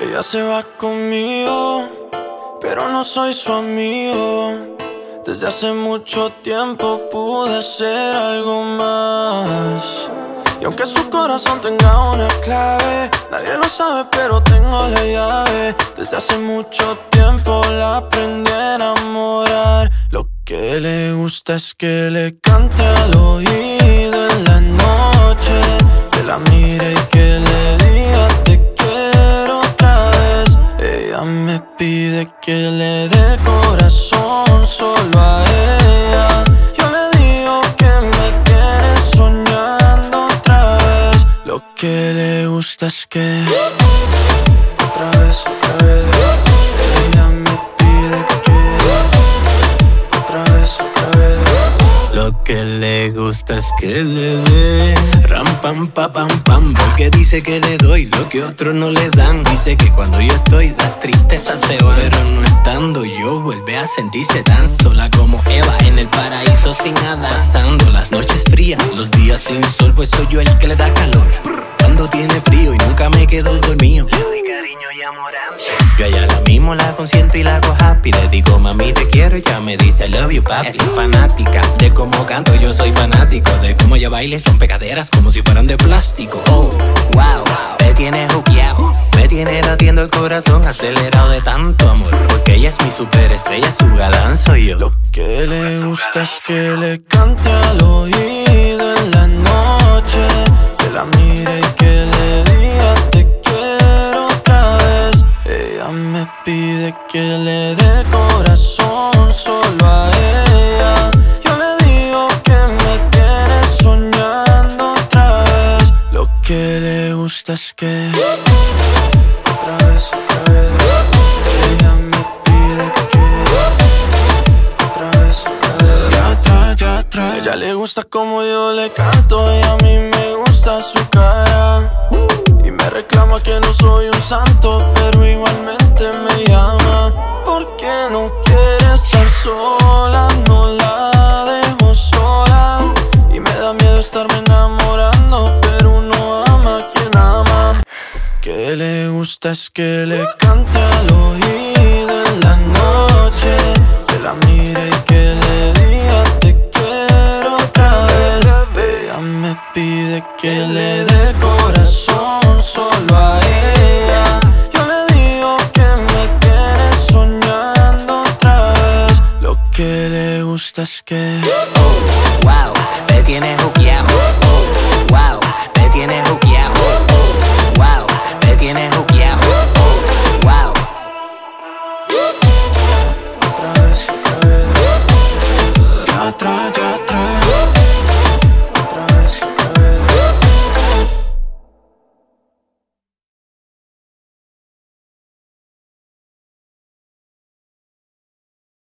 Ella se va conmigo, pero no soy su amigo. Desde hace mucho tiempo pude ser algo más. Y aunque su corazón tenga una clave, nadie lo sabe, pero tengo la llave. Desde hace mucho tiempo la aprendí a enamorar. Lo que le gusta es que le cante al oído me pide que le dé corazón solo a ella. Yo le digo que me tiene soñando otra vez. Lo que le gusta es que que le gusta es que le dé. Ram pam pa pam pam Porque dice que le doy lo que otros no le dan. Dice que cuando yo estoy las tristezas se van. Pero no estando yo vuelve a sentirse tan sola como Eva En el paraíso sin nada. Pasando las noches frías, los días sin sol Pues soy yo el que le da calor. Cuando tiene frío y nunca me quedo dormido. Le doy cariño y amor Yo a ella la mismo la consiento y la hago happy. Le digo mami te quiero y ya me dice I love you papi Es fanática de cómo canto, yo soy fanático De cómo ella baila y rompe caderas como si fueran de plástico. Oh, wow, me tiene juqueado Me tiene latiendo el corazón acelerado de tanto amor. Porque ella es mi superestrella, su galán soy yo. Lo que le gusta es que le cante al oído que le dé corazón solo a ella. Yo le digo que me tiene soñando otra vez. Lo que le gusta es que otra vez, otra vez. Ella me pide que otra vez, otra vez. Ya atrás, ya atrás. Ella le gusta como yo le canto y a mí me gusta su cara. Y me reclama que no soy un santo, pero igualmente me llama. Estar sola, no la dejo sola. Y me da miedo estarme enamorando, pero uno ama a quien ama. Que le gusta es que le cante al oído en la noche, que la mire y que le diga te quiero otra vez. Ella me pide que le dé le gusta es que